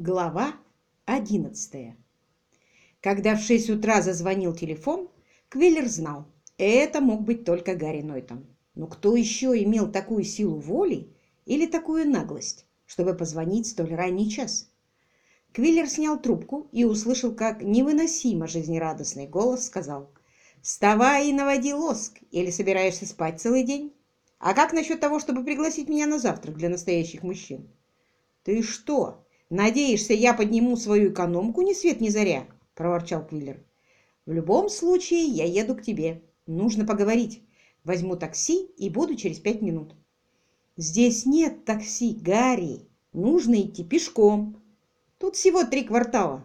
Глава 11 Когда в 6 утра зазвонил телефон, Квиллер знал, это мог быть только Гарри Нойтон. Но кто еще имел такую силу воли или такую наглость, чтобы позвонить столь ранний час? Квиллер снял трубку и услышал, как невыносимо жизнерадостный голос сказал «Вставай и наводи лоск, или собираешься спать целый день? А как насчет того, чтобы пригласить меня на завтрак для настоящих мужчин?» «Ты что?» «Надеешься, я подниму свою экономку ни свет ни заря?» – проворчал Квиллер. «В любом случае, я еду к тебе. Нужно поговорить. Возьму такси и буду через пять минут». «Здесь нет такси, Гарри. Нужно идти пешком. Тут всего три квартала».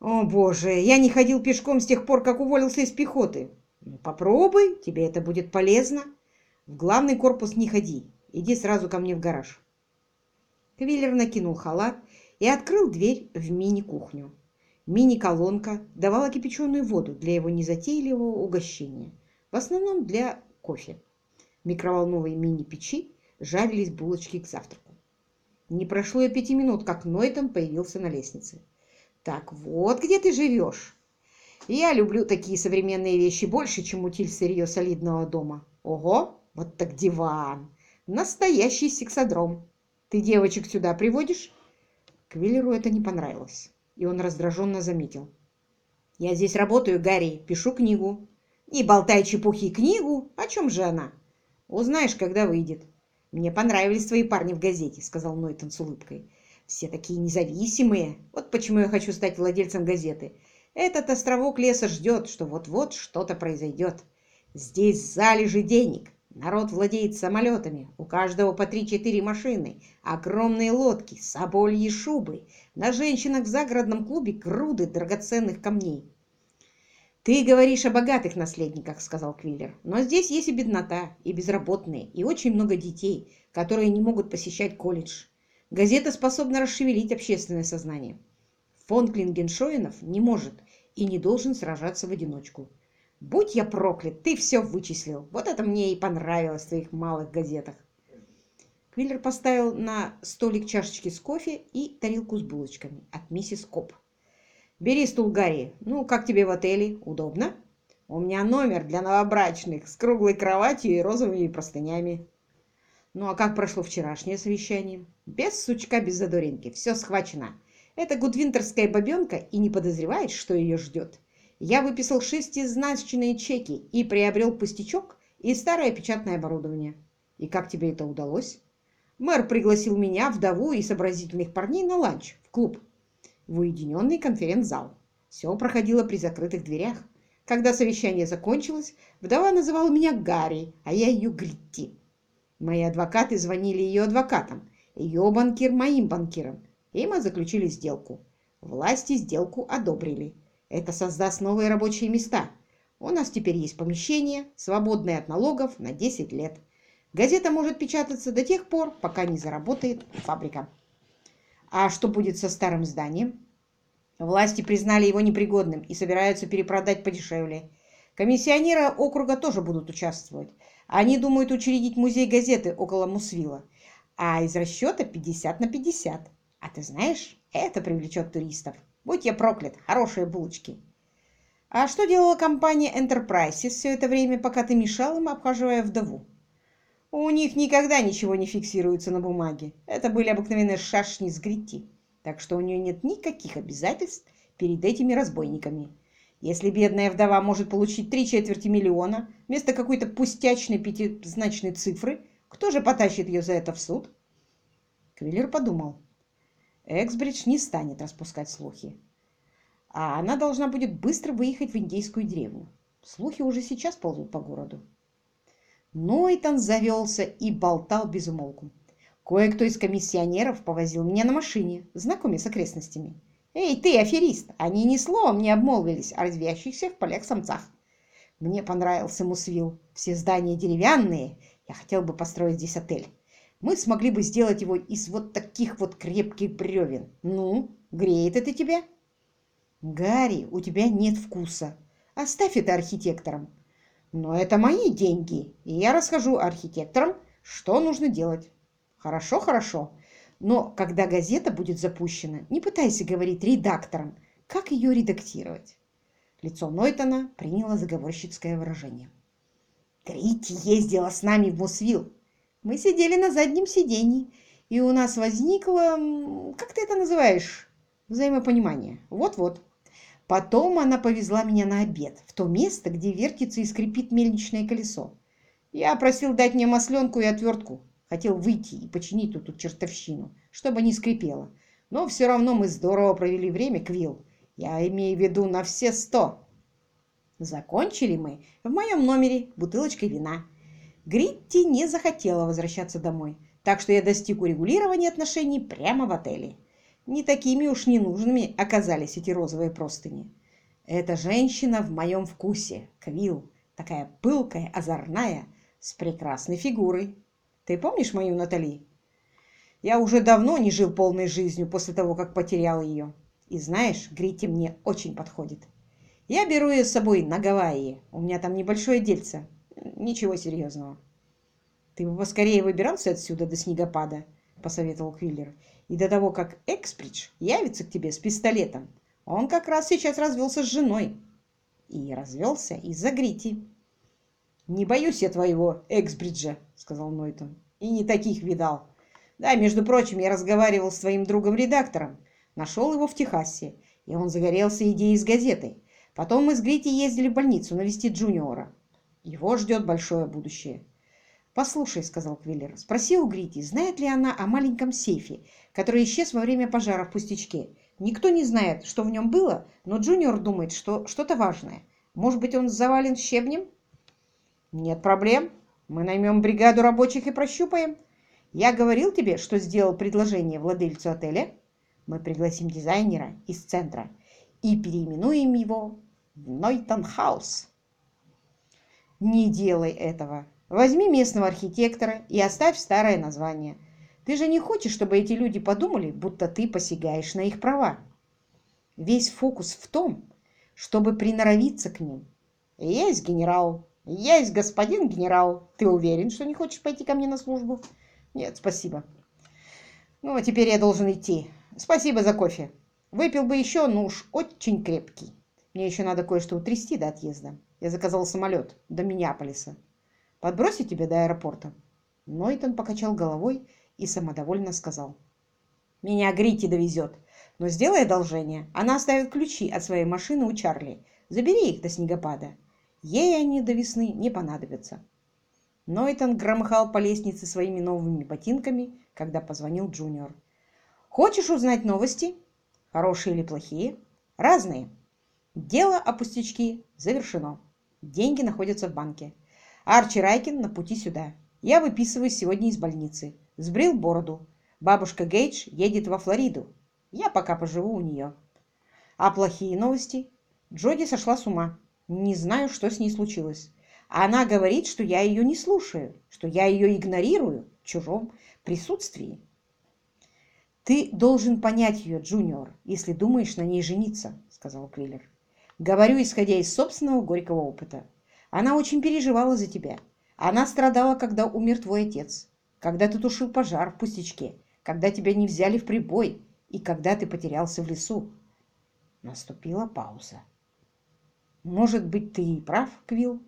«О, боже, я не ходил пешком с тех пор, как уволился из пехоты». Ну, «Попробуй, тебе это будет полезно. В главный корпус не ходи. Иди сразу ко мне в гараж». Квиллер накинул халат и открыл дверь в мини-кухню. Мини-колонка давала кипяченую воду для его незатейливого угощения, в основном для кофе. В микроволновой мини-печи жарились булочки к завтраку. Не прошло и пяти минут, как Нойтон появился на лестнице. «Так вот, где ты живешь?» «Я люблю такие современные вещи больше, чем утиль сырье солидного дома. Ого, вот так диван! Настоящий сексодром!» Ты девочек сюда приводишь?» Квиллеру это не понравилось, и он раздраженно заметил. «Я здесь работаю, Гарри, пишу книгу». «Не болтай чепухи книгу! О чем же она?» «Узнаешь, когда выйдет». «Мне понравились твои парни в газете», — сказал Нойтон с улыбкой. «Все такие независимые. Вот почему я хочу стать владельцем газеты. Этот островок леса ждет, что вот-вот что-то произойдет. Здесь залежи денег. Народ владеет самолетами, у каждого по три-четыре машины, огромные лодки, собольи шубы, на женщинах в загородном клубе груды драгоценных камней. «Ты говоришь о богатых наследниках», — сказал Квиллер, «но здесь есть и беднота, и безработные, и очень много детей, которые не могут посещать колледж. Газета способна расшевелить общественное сознание. Фонд Клингеншоинов не может и не должен сражаться в одиночку. Будь я проклят, ты все вычислил. Вот это мне и понравилось в твоих малых газетах. Квиллер поставил на столик чашечки с кофе и тарелку с булочками от миссис Коп. «Бери стул, Гарри. Ну, как тебе в отеле? Удобно?» «У меня номер для новобрачных с круглой кроватью и розовыми простынями». «Ну, а как прошло вчерашнее совещание?» «Без сучка, без задоринки. Все схвачено. Это гудвинтерская бабенка и не подозревает, что ее ждет. Я выписал шестизначные чеки и приобрел пустячок и старое печатное оборудование. И как тебе это удалось? Мэр пригласил меня, вдову и сообразительных парней на ланч в клуб, в уединенный конференц-зал. Все проходило при закрытых дверях. Когда совещание закончилось, вдова называла меня Гарри, а я ее Гритти. Мои адвокаты звонили ее адвокатам, ее банкир моим банкирам, и мы заключили сделку. Власти сделку одобрили. Это создаст новые рабочие места. У нас теперь есть помещение, свободное от налогов на 10 лет. Газета может печататься до тех пор, пока не заработает фабрика. А что будет со старым зданием? Власти признали его непригодным и собираются перепродать подешевле. Комиссионеры округа тоже будут участвовать. Они думают учредить музей газеты около Мусвила. А из расчета 50 на 50. А ты знаешь, это привлечет туристов. Будь я проклят, хорошие булочки. А что делала компания Enterprises все это время, пока ты мешал им, обхаживая вдову? У них никогда ничего не фиксируется на бумаге. Это были обыкновенные шашни с грити. Так что у нее нет никаких обязательств перед этими разбойниками. Если бедная вдова может получить три четверти миллиона вместо какой-то пустячной пятизначной цифры, кто же потащит ее за это в суд? Квиллер подумал. Эксбридж не станет распускать слухи. А она должна будет быстро выехать в индейскую деревню. Слухи уже сейчас ползут по городу. Нойтон завелся и болтал без умолку. Кое-кто из комиссионеров повозил меня на машине, знакомя с окрестностями. «Эй, ты, аферист!» Они ни словом не обмолвились о развящихся в полях самцах. Мне понравился Мусвилл. Все здания деревянные. Я хотел бы построить здесь отель мы смогли бы сделать его из вот таких вот крепких бревен. Ну, греет это тебя? Гарри, у тебя нет вкуса. Оставь это архитекторам. Но это мои деньги, и я расскажу архитекторам, что нужно делать. Хорошо, хорошо. Но когда газета будет запущена, не пытайся говорить редакторам, как ее редактировать. Лицо Нойтона приняло заговорщицкое выражение. Крити ездила с нами в Мусвилл. Мы сидели на заднем сиденье, и у нас возникло, как ты это называешь, взаимопонимание. Вот-вот. Потом она повезла меня на обед, в то место, где вертится и скрипит мельничное колесо. Я просил дать мне масленку и отвертку. Хотел выйти и починить эту чертовщину, чтобы не скрипело. Но все равно мы здорово провели время, Квилл. Я имею в виду на все сто. Закончили мы в моем номере бутылочкой вина. Гритти не захотела возвращаться домой, так что я достиг урегулирования отношений прямо в отеле. Не такими уж ненужными оказались эти розовые простыни. Эта женщина в моем вкусе, Квилл, такая пылкая, озорная, с прекрасной фигурой. Ты помнишь мою Натали? Я уже давно не жил полной жизнью после того, как потерял ее. И знаешь, Гритти мне очень подходит. Я беру ее с собой на Гавайи. У меня там небольшое дельце. Ничего серьезного. Ты бы поскорее выбирался отсюда до снегопада, посоветовал Квиллер. И до того, как Экспридж явится к тебе с пистолетом. Он как раз сейчас развелся с женой. И развелся из-за Грити. «Не боюсь я твоего Эксбриджа», — сказал Нойтон. «И не таких видал. Да, между прочим, я разговаривал с твоим другом-редактором. Нашел его в Техасе, и он загорелся идеей с газетой. Потом мы с Грити ездили в больницу навестить Джуниора. Его ждет большое будущее. «Послушай», — сказал Квиллер, — «спроси у Грити, знает ли она о маленьком сейфе, который исчез во время пожара в пустячке. Никто не знает, что в нем было, но Джуниор думает, что что-то важное. Может быть, он завален щебнем?» «Нет проблем. Мы наймем бригаду рабочих и прощупаем. Я говорил тебе, что сделал предложение владельцу отеля. Мы пригласим дизайнера из центра и переименуем его в Нойтон-хаус. Не делай этого. Возьми местного архитектора и оставь старое название. Ты же не хочешь, чтобы эти люди подумали, будто ты посягаешь на их права. Весь фокус в том, чтобы приноровиться к ним. Есть генерал. Есть господин генерал. Ты уверен, что не хочешь пойти ко мне на службу? Нет, спасибо. Ну, а теперь я должен идти. Спасибо за кофе. Выпил бы еще, но уж очень крепкий. Мне еще надо кое-что утрясти до отъезда. Я заказал самолет до Миннеаполиса. Подбросить тебя до аэропорта?» Нойтон покачал головой и самодовольно сказал. «Меня Грити довезет. Но сделай одолжение. Она оставит ключи от своей машины у Чарли. Забери их до снегопада. Ей они до весны не понадобятся». Нойтон громыхал по лестнице своими новыми ботинками, когда позвонил Джуниор. «Хочешь узнать новости?» Хорошие или плохие? Разные. Дело о пустячки завершено. Деньги находятся в банке. Арчи Райкин на пути сюда. Я выписываюсь сегодня из больницы. Сбрил бороду. Бабушка Гейдж едет во Флориду. Я пока поживу у нее. А плохие новости? Джоди сошла с ума. Не знаю, что с ней случилось. Она говорит, что я ее не слушаю, что я ее игнорирую в чужом присутствии. «Ты должен понять ее, Джуниор, если думаешь на ней жениться», — сказал Квиллер. «Говорю, исходя из собственного горького опыта. Она очень переживала за тебя. Она страдала, когда умер твой отец, когда ты тушил пожар в пустячке, когда тебя не взяли в прибой и когда ты потерялся в лесу». Наступила пауза. «Может быть, ты и прав, Квилл?»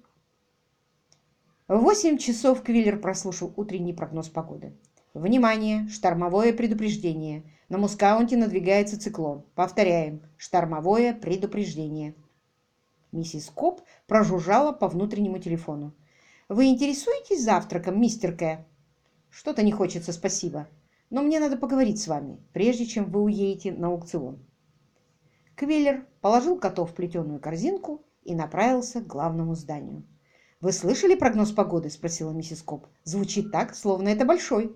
В восемь часов Квиллер прослушал утренний прогноз погоды. Внимание! Штормовое предупреждение. На Мускаунте надвигается циклон. Повторяем. Штормовое предупреждение. Миссис Коп прожужжала по внутреннему телефону. «Вы интересуетесь завтраком, мистер К?» «Что-то не хочется, спасибо. Но мне надо поговорить с вами, прежде чем вы уедете на аукцион». Квиллер положил котов в плетеную корзинку и направился к главному зданию. «Вы слышали прогноз погоды?» – спросила миссис Коп. «Звучит так, словно это большой».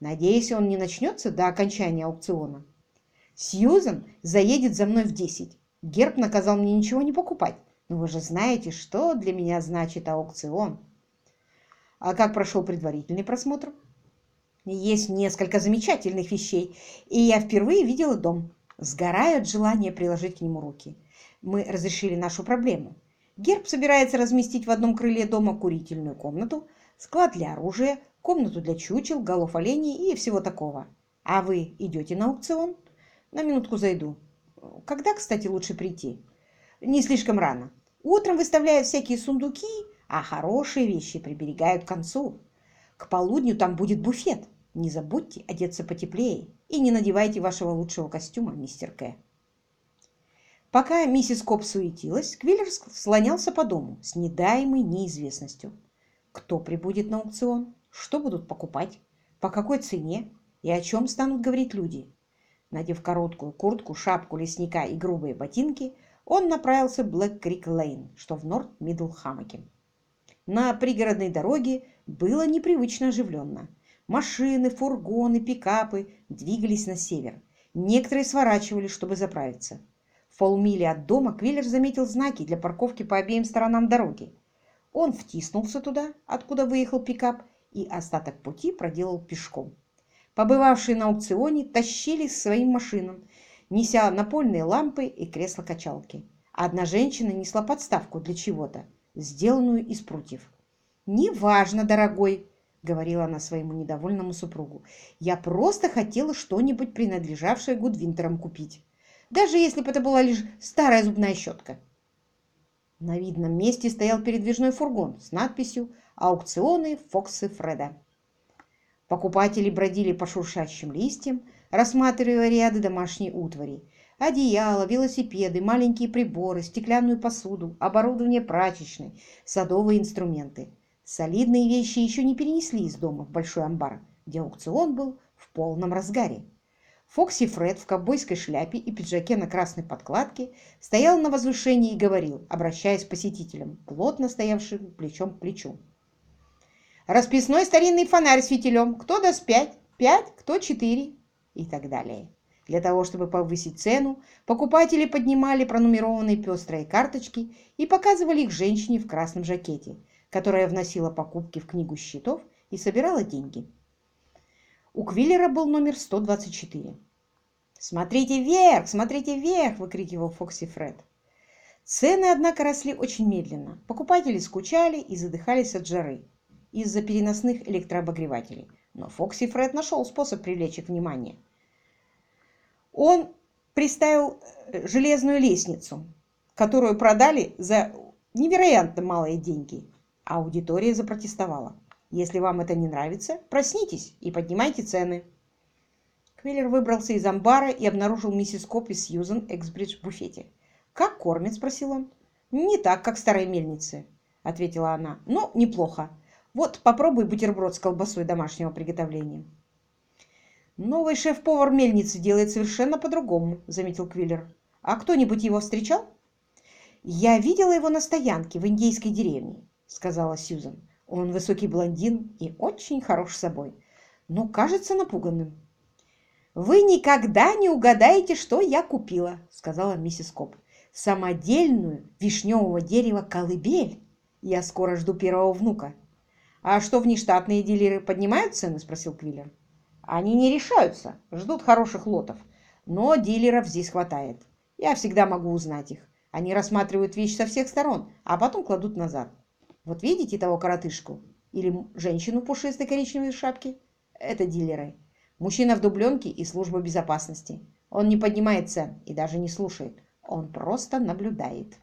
Надеюсь, он не начнется до окончания аукциона. Сьюзен заедет за мной в десять. Герб наказал мне ничего не покупать. Но вы же знаете, что для меня значит аукцион. А как прошел предварительный просмотр? Есть несколько замечательных вещей, и я впервые видела дом. Сгораю от желания приложить к нему руки. Мы разрешили нашу проблему. Герб собирается разместить в одном крыле дома курительную комнату, склад для оружия, комнату для чучел, голов оленей и всего такого. А вы идете на аукцион? На минутку зайду. Когда, кстати, лучше прийти? Не слишком рано. Утром выставляют всякие сундуки, а хорошие вещи приберегают к концу. К полудню там будет буфет. Не забудьте одеться потеплее и не надевайте вашего лучшего костюма, мистер К. Пока миссис Коп суетилась, Квиллер слонялся по дому снедаемый неизвестностью. Кто прибудет на аукцион? Что будут покупать? По какой цене? И о чем станут говорить люди? Надев короткую куртку, шапку лесника и грубые ботинки, он направился в Блэк-Крик-Лейн, что в Норт-Мидл-Хаммоке. На пригородной дороге было непривычно оживленно. Машины, фургоны, пикапы двигались на север. Некоторые сворачивали, чтобы заправиться. В полмиле от дома Квиллер заметил знаки для парковки по обеим сторонам дороги. Он втиснулся туда, откуда выехал пикап, и остаток пути проделал пешком. Побывавшие на аукционе тащились к своим машинам, неся напольные лампы и кресло-качалки. Одна женщина несла подставку для чего-то, сделанную из прутьев. «Неважно, дорогой», — говорила она своему недовольному супругу, «я просто хотела что-нибудь, принадлежавшее Гудвинтерам, купить, даже если бы это была лишь старая зубная щетка». На видном месте стоял передвижной фургон с надписью «Аукционы Фоксы Фреда». Покупатели бродили по шуршащим листьям, рассматривая ряды домашней утвари. Одеяла, велосипеды, маленькие приборы, стеклянную посуду, оборудование прачечной, садовые инструменты. Солидные вещи еще не перенесли из дома в большой амбар, где аукцион был в полном разгаре. Фокси Фред в ковбойской шляпе и пиджаке на красной подкладке стоял на возвышении и говорил, обращаясь к посетителям, плотно стоявшим плечом к плечу. «Расписной старинный фонарь с фитилем. Кто даст пять? Пять? Кто четыре?» И так далее. Для того, чтобы повысить цену, покупатели поднимали пронумерованные пестрые карточки и показывали их женщине в красном жакете, которая вносила покупки в книгу счетов и собирала деньги. У Квиллера был номер 124. «Смотрите вверх! Смотрите вверх!» – выкрикивал Фокси Фред. Цены, однако, росли очень медленно. Покупатели скучали и задыхались от жары из-за переносных электрообогревателей. Но Фокси Фред нашел способ привлечь их внимание. Он приставил э, железную лестницу, которую продали за невероятно малые деньги. Аудитория запротестовала. Если вам это не нравится, проснитесь и поднимайте цены. Квиллер выбрался из амбара и обнаружил миссис Копи Сьюзен Эксбридж в буфете. «Как кормят?» – спросил он. «Не так, как в старой мельнице», – ответила она. «Но неплохо. Вот, попробуй бутерброд с колбасой домашнего приготовления». «Новый шеф-повар мельницы делает совершенно по-другому», — заметил Квиллер. «А кто-нибудь его встречал?» «Я видела его на стоянке в индейской деревне», — сказала Сьюзан. «Он высокий блондин и очень хорош собой, но кажется напуганным». «Вы никогда не угадаете, что я купила», — сказала миссис Коп. «Самодельную вишневого дерева колыбель. Я скоро жду первого внука». «А что, внештатные дилеры поднимают цены?» — спросил Квиллер. Они не решаются, ждут хороших лотов. Но дилеров здесь хватает. Я всегда могу узнать их. Они рассматривают вещь со всех сторон, а потом кладут назад. Вот видите того коротышку? Или женщину в пушистой коричневой шапке? Это дилеры. Мужчина в дубленке и служба безопасности. Он не поднимает цен и даже не слушает. Он просто наблюдает.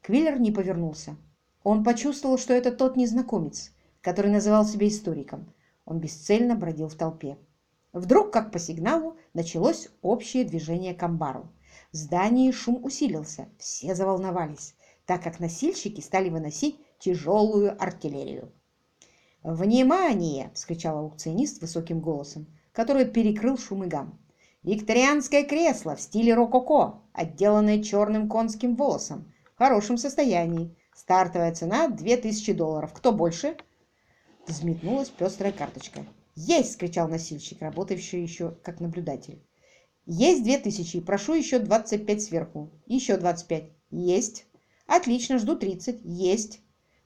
Квиллер не повернулся. Он почувствовал, что это тот незнакомец, который называл себя историком. Он бесцельно бродил в толпе. Вдруг, как по сигналу, началось общее движение к амбару. В здании шум усилился, все заволновались, так как носильщики стали выносить тяжелую артиллерию. «Внимание!» – вскричал аукционист высоким голосом, который перекрыл шум и гам. «Викторианское кресло в стиле рококо, отделанное черным конским волосом, в хорошем состоянии. Стартовая цена – 2000 долларов. Кто больше?» Взметнулась пестрая карточка. «Есть!» — скричал носильщик, работающий еще как наблюдатель. «Есть две тысячи. Прошу еще двадцать пять сверху. Еще двадцать пять. Есть. Отлично, жду тридцать. Есть.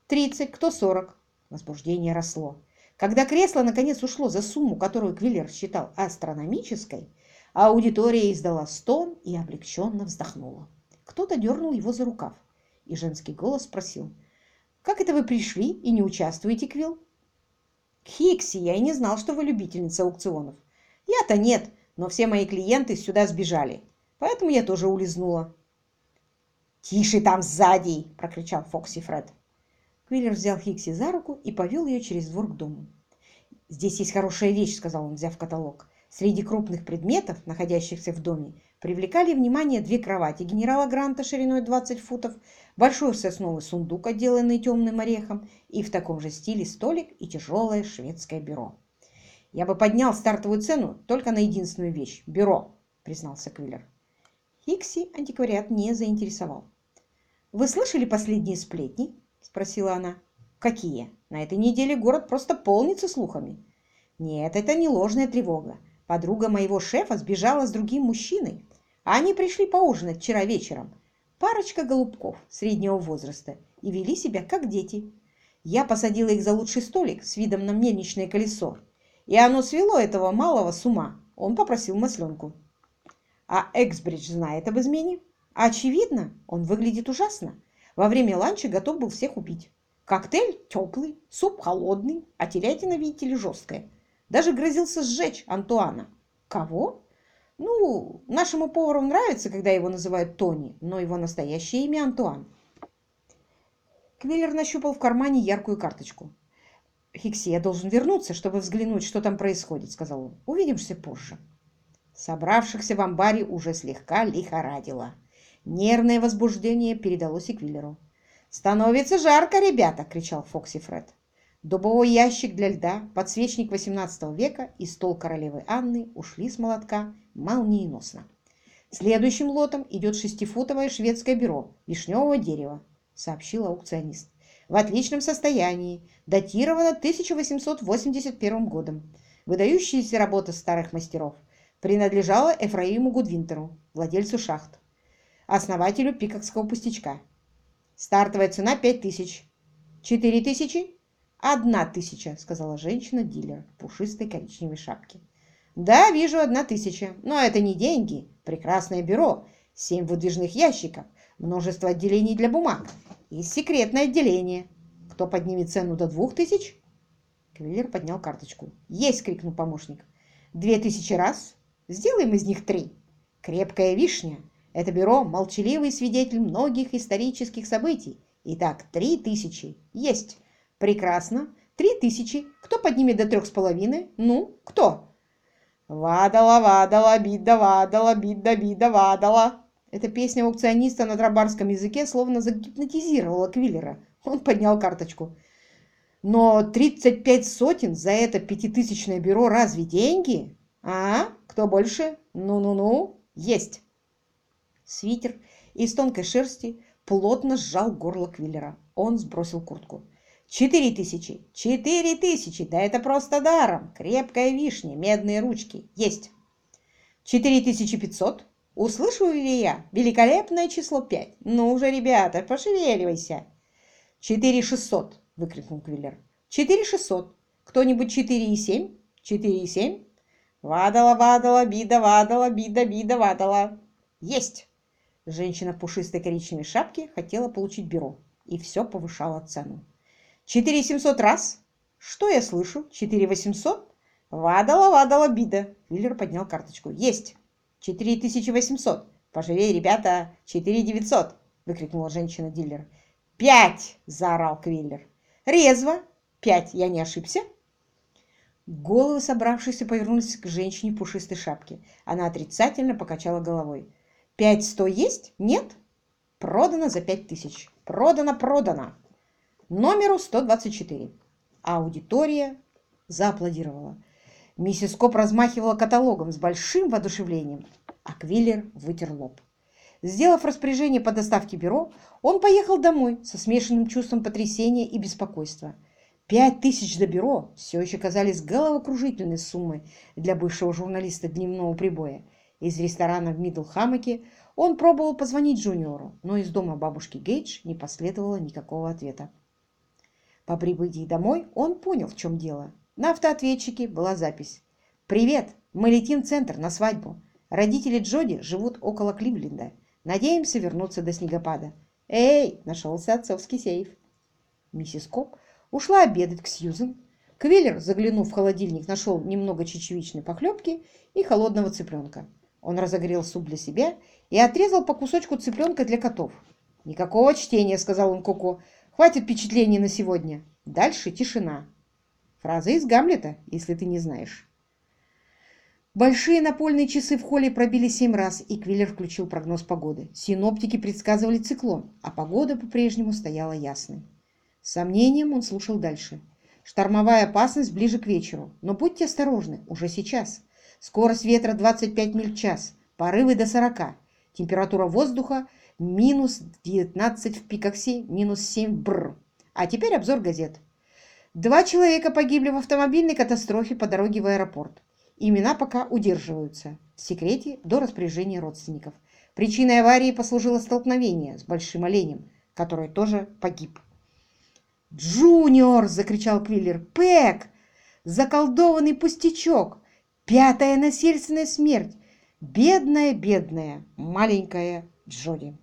Тридцать. Кто сорок?» Возбуждение росло. Когда кресло наконец ушло за сумму, которую Квиллер считал астрономической, аудитория издала стон и облегченно вздохнула. Кто-то дернул его за рукав, и женский голос спросил, «Как это вы пришли и не участвуете, Квилл?» Хикси, я и не знал, что вы любительница аукционов. Я-то нет, но все мои клиенты сюда сбежали, поэтому я тоже улизнула. «Тише там сзади!» – прокричал Фокси Фред. Квиллер взял Хикси за руку и повел ее через двор к дому. «Здесь есть хорошая вещь», – сказал он, взяв каталог. Среди крупных предметов, находящихся в доме, привлекали внимание две кровати генерала Гранта шириной 20 футов, большой сосновый сундук, отделанный темным орехом, и в таком же стиле столик и тяжелое шведское бюро. «Я бы поднял стартовую цену только на единственную вещь – бюро», – признался Квиллер. Хикси антиквариат не заинтересовал. «Вы слышали последние сплетни?» – спросила она. «Какие? На этой неделе город просто полнится слухами». «Нет, это не ложная тревога. Подруга моего шефа сбежала с другим мужчиной. Они пришли поужинать вчера вечером. Парочка голубков среднего возраста и вели себя как дети. Я посадила их за лучший столик с видом на мельничное колесо. И оно свело этого малого с ума. Он попросил масленку. А Эксбридж знает об измене. очевидно, он выглядит ужасно. Во время ланча готов был всех убить. Коктейль теплый, суп холодный, а телятина, видите ли, жесткая. Даже грозился сжечь Антуана. Кого? Ну, нашему повару нравится, когда его называют Тони, но его настоящее имя Антуан. Квиллер нащупал в кармане яркую карточку. «Хикси, я должен вернуться, чтобы взглянуть, что там происходит», — сказал он. «Увидимся позже». Собравшихся в амбаре уже слегка лихорадило. Нервное возбуждение передалось и Квиллеру. «Становится жарко, ребята!» — кричал Фокси Фред. Дубовой ящик для льда, подсвечник XVIII века и стол королевы Анны ушли с молотка молниеносно. Следующим лотом идет шестифутовое шведское бюро вишневого дерева, сообщил аукционист. В отличном состоянии, датировано 1881 годом. Выдающаяся работа старых мастеров. Принадлежала Эфраиму Гудвинтеру, владельцу шахт, основателю пикокского пустячка. Стартовая цена 5000. 4000 «Одна тысяча», — сказала женщина-дилер в пушистой коричневой шапке. «Да, вижу, одна тысяча. Но это не деньги. Прекрасное бюро. Семь выдвижных ящиков. Множество отделений для бумаг. И секретное отделение. Кто поднимет цену до двух тысяч?» Квиллер поднял карточку. «Есть!» — крикнул помощник. «Две тысячи раз. Сделаем из них три. Крепкая вишня. Это бюро — молчаливый свидетель многих исторических событий. Итак, три тысячи. Есть!» Прекрасно. Три тысячи. Кто поднимет до трех с половиной? Ну, кто? Вадала, вадала, бидда, вадала, бидда, бидда, вадала. Эта песня аукциониста на трабарском языке словно загипнотизировала Квиллера. Он поднял карточку. Но 35 сотен за это пятитысячное бюро разве деньги? А? Кто больше? Ну-ну-ну. Есть. Свитер из тонкой шерсти плотно сжал горло Квиллера. Он сбросил куртку. Четыре тысячи! Четыре тысячи! Да это просто даром! Крепкая вишня, медные ручки. Есть! Четыре тысячи пятьсот! Услышал ли я? Великолепное число пять! Ну уже, ребята, пошевеливайся! Четыре шестьсот! Выкрикнул Квиллер. Четыре шестьсот! Кто-нибудь четыре и семь? Четыре и семь? Вадала, вадала, бида, вадала, бида, бида, вадала. Есть! Женщина в пушистой коричневой шапке хотела получить бюро и все повышала цену. Четыре семьсот раз? Что я слышу? Четыре восемьсот? Вадала, вадала, бида. Квиллер поднял карточку. Есть. Четыре тысячи восемьсот. Пожалей, ребята. Четыре девятьсот. Выкрикнула женщина-дилер. Пять! Заорал Квиллер. Резво. Пять. Я не ошибся? Головы собравшиеся повернулись к женщине в пушистой шапке. Она отрицательно покачала головой. «Пять сто есть? Нет? Продано за пять тысяч. Продано, продано!» Номеру 124. Аудитория зааплодировала. Миссис Коп размахивала каталогом с большим воодушевлением, а Квиллер вытер лоб. Сделав распоряжение по доставке бюро, он поехал домой со смешанным чувством потрясения и беспокойства. Пять тысяч до бюро все еще казались головокружительной суммой для бывшего журналиста дневного прибоя. Из ресторана в Мидлхаммоке он пробовал позвонить Джуниору, но из дома бабушки Гейдж не последовало никакого ответа. По прибытии домой он понял, в чем дело. На автоответчике была запись. «Привет! Мы летим в центр на свадьбу. Родители Джоди живут около Кливленда. Надеемся вернуться до снегопада. Эй, нашелся отцовский сейф!» Миссис Коп ушла обедать к Сьюзен. Квиллер, заглянув в холодильник, нашел немного чечевичной похлебки и холодного цыпленка. Он разогрел суп для себя и отрезал по кусочку цыпленка для котов. «Никакого чтения», — сказал он Коко. «Хватит впечатлений на сегодня. Дальше тишина». Фраза из Гамлета, если ты не знаешь. Большие напольные часы в холле пробили семь раз, и Квиллер включил прогноз погоды. Синоптики предсказывали циклон, а погода по-прежнему стояла ясной. С сомнением он слушал дальше. Штормовая опасность ближе к вечеру, но будьте осторожны, уже сейчас. Скорость ветра 25 миль в час, порывы до 40, температура воздуха минус 19 в Пикоксе, минус 7 в Бр. А теперь обзор газет. Два человека погибли в автомобильной катастрофе по дороге в аэропорт. Имена пока удерживаются. В секрете до распоряжения родственников. Причиной аварии послужило столкновение с большим оленем, который тоже погиб. «Джуниор!» — закричал Квиллер. «Пэк! Заколдованный пустячок! Пятая насильственная смерть! Бедная, бедная, маленькая Джоди!»